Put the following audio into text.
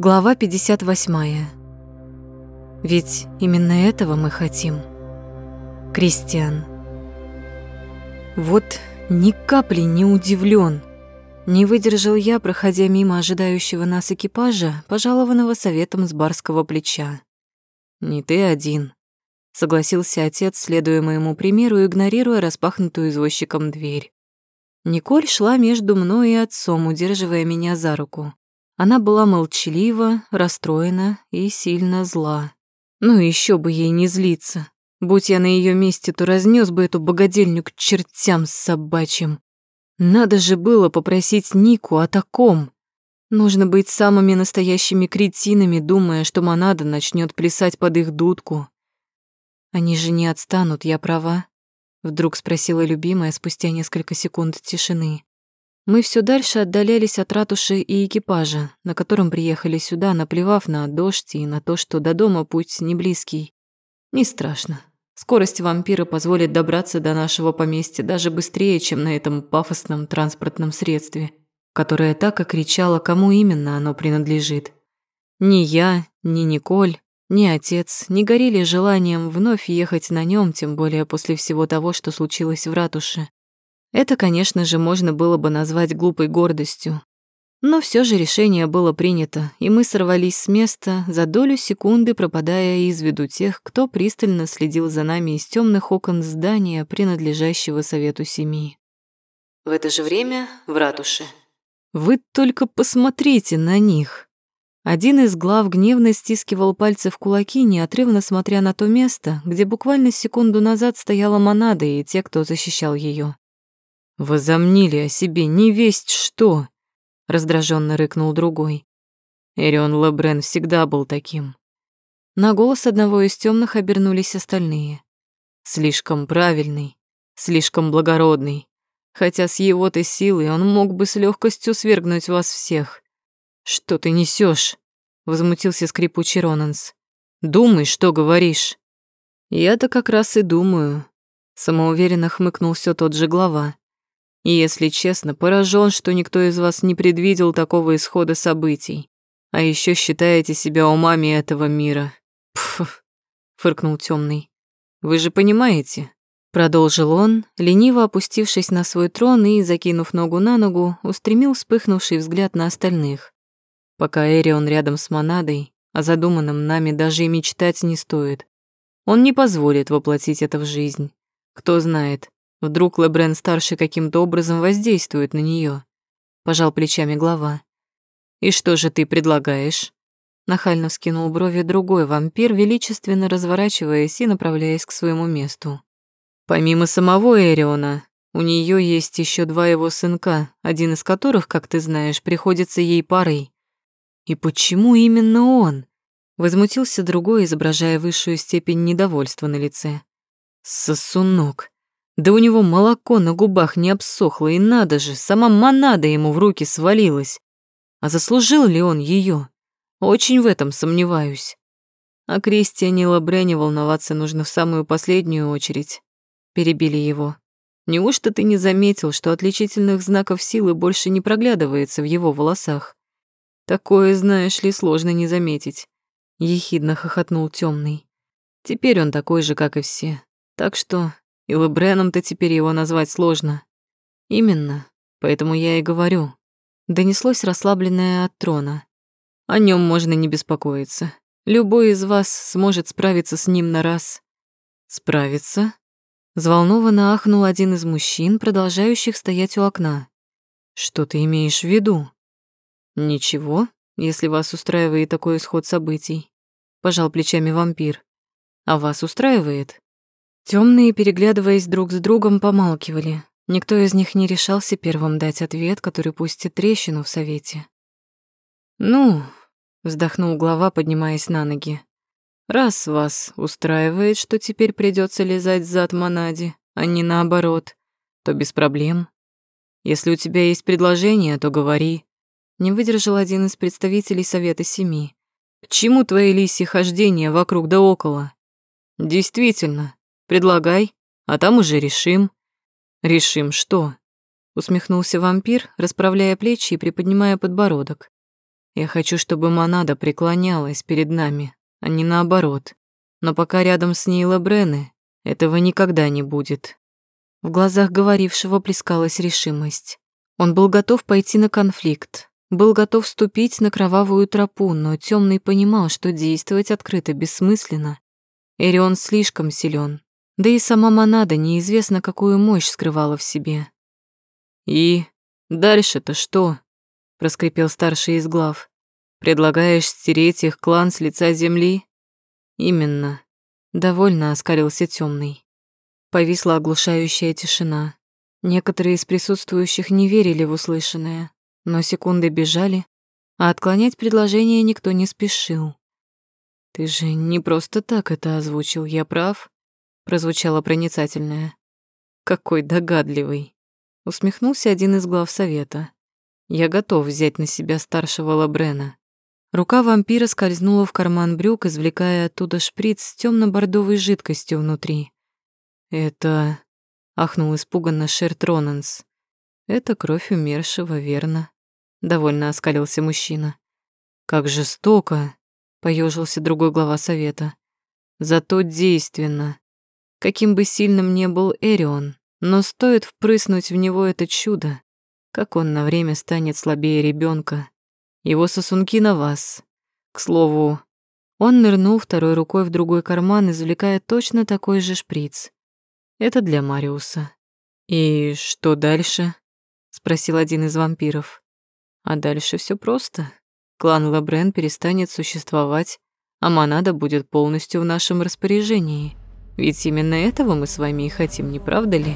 Глава 58. Ведь именно этого мы хотим. Кристиан. Вот ни капли не удивлен. Не выдержал я, проходя мимо ожидающего нас экипажа, пожалованного советом с барского плеча. «Не ты один», — согласился отец, следуя моему примеру, игнорируя распахнутую извозчиком дверь. Николь шла между мной и отцом, удерживая меня за руку. Она была молчалива, расстроена и сильно зла. Ну еще бы ей не злиться. Будь я на ее месте, то разнес бы эту богадельню к чертям собачьим. Надо же было попросить Нику о таком. Нужно быть самыми настоящими кретинами, думая, что Монада начнет плясать под их дудку. Они же не отстанут, я права? Вдруг спросила любимая спустя несколько секунд тишины. Мы все дальше отдалялись от ратуши и экипажа, на котором приехали сюда, наплевав на дождь и на то, что до дома путь не близкий. Не страшно. Скорость вампира позволит добраться до нашего поместья даже быстрее, чем на этом пафосном транспортном средстве, которое так и кричало, кому именно оно принадлежит. Ни я, ни Николь, ни отец не горели желанием вновь ехать на нем, тем более после всего того, что случилось в ратуше. Это, конечно же, можно было бы назвать глупой гордостью. Но все же решение было принято, и мы сорвались с места, за долю секунды пропадая из виду тех, кто пристально следил за нами из темных окон здания, принадлежащего Совету Семьи. В это же время в ратуше. Вы только посмотрите на них. Один из глав гневно стискивал пальцы в кулаки, неотрывно смотря на то место, где буквально секунду назад стояла Монада и те, кто защищал ее. Возомнили о себе не весть что, раздраженно рыкнул другой. Эрион Лебрен всегда был таким. На голос одного из темных обернулись остальные. Слишком правильный, слишком благородный. Хотя с его-то силой он мог бы с легкостью свергнуть вас всех. Что ты несешь? возмутился скрипучий Ронанс. Думай, что говоришь. Я-то как раз и думаю, самоуверенно хмыкнул все тот же глава. И, если честно, поражен, что никто из вас не предвидел такого исхода событий. А еще считаете себя умами этого мира. Пф, фыркнул темный. Вы же понимаете, продолжил он, лениво опустившись на свой трон и, закинув ногу на ногу, устремил вспыхнувший взгляд на остальных. Пока Эрион рядом с Монадой, о задуманном нами даже и мечтать не стоит. Он не позволит воплотить это в жизнь. Кто знает, Вдруг Лебрен-старший каким-то образом воздействует на нее. Пожал плечами глава. «И что же ты предлагаешь?» Нахально вскинул брови другой вампир, величественно разворачиваясь и направляясь к своему месту. «Помимо самого Эриона, у нее есть еще два его сынка, один из которых, как ты знаешь, приходится ей парой. И почему именно он?» Возмутился другой, изображая высшую степень недовольства на лице. «Сосунок. Да у него молоко на губах не обсохло, и надо же, сама монада ему в руки свалилась. А заслужил ли он ее? Очень в этом сомневаюсь. А Кристиане Лабрене волноваться нужно в самую последнюю очередь. Перебили его. Неужто ты не заметил, что отличительных знаков силы больше не проглядывается в его волосах? Такое, знаешь ли, сложно не заметить. Ехидно хохотнул темный. Теперь он такой же, как и все. Так что и Лебреном-то теперь его назвать сложно. Именно, поэтому я и говорю. Донеслось расслабленное от трона. О нем можно не беспокоиться. Любой из вас сможет справиться с ним на раз. Справиться? Взволнованно ахнул один из мужчин, продолжающих стоять у окна. Что ты имеешь в виду? Ничего, если вас устраивает такой исход событий. Пожал плечами вампир. А вас устраивает? Темные, переглядываясь друг с другом, помалкивали. Никто из них не решался первым дать ответ, который пустит трещину в совете. «Ну», — вздохнул глава, поднимаясь на ноги, «раз вас устраивает, что теперь придется лизать зад Монади, а не наоборот, то без проблем. Если у тебя есть предложение, то говори». Не выдержал один из представителей Совета Семи. «К чему твои лисьи хождения вокруг да около?» «Действительно, Предлагай, а там уже решим». «Решим что?» Усмехнулся вампир, расправляя плечи и приподнимая подбородок. Я хочу, чтобы Монада преклонялась перед нами, а не наоборот. Но пока рядом с ней Лабрены, этого никогда не будет. В глазах говорившего плескалась решимость. Он был готов пойти на конфликт, был готов вступить на кровавую тропу, но Темный понимал, что действовать открыто бессмысленно. Эрион слишком силен, да и сама Монада неизвестно, какую мощь скрывала в себе. «И дальше-то что?» — проскрипел старший из глав. «Предлагаешь стереть их клан с лица земли?» «Именно». Довольно оскалился темный. Повисла оглушающая тишина. Некоторые из присутствующих не верили в услышанное, но секунды бежали, а отклонять предложение никто не спешил. «Ты же не просто так это озвучил, я прав?» Прозвучало проницательное. «Какой догадливый!» усмехнулся один из глав совета. «Я готов взять на себя старшего Лабрена». Рука вампира скользнула в карман брюк, извлекая оттуда шприц с темно бордовой жидкостью внутри. «Это...» — ахнул испуганно Шерт Ронанс. «Это кровь умершего, верно?» — довольно оскалился мужчина. «Как жестоко!» — поежился другой глава совета. «Зато действенно. Каким бы сильным ни был Эрион, но стоит впрыснуть в него это чудо, как он на время станет слабее ребенка. Его сосунки на вас. К слову, он нырнул второй рукой в другой карман, извлекая точно такой же шприц. Это для Мариуса. «И что дальше?» — спросил один из вампиров. «А дальше все просто. Клан Лабрен перестанет существовать, а Монада будет полностью в нашем распоряжении». Ведь именно этого мы с вами и хотим, не правда ли?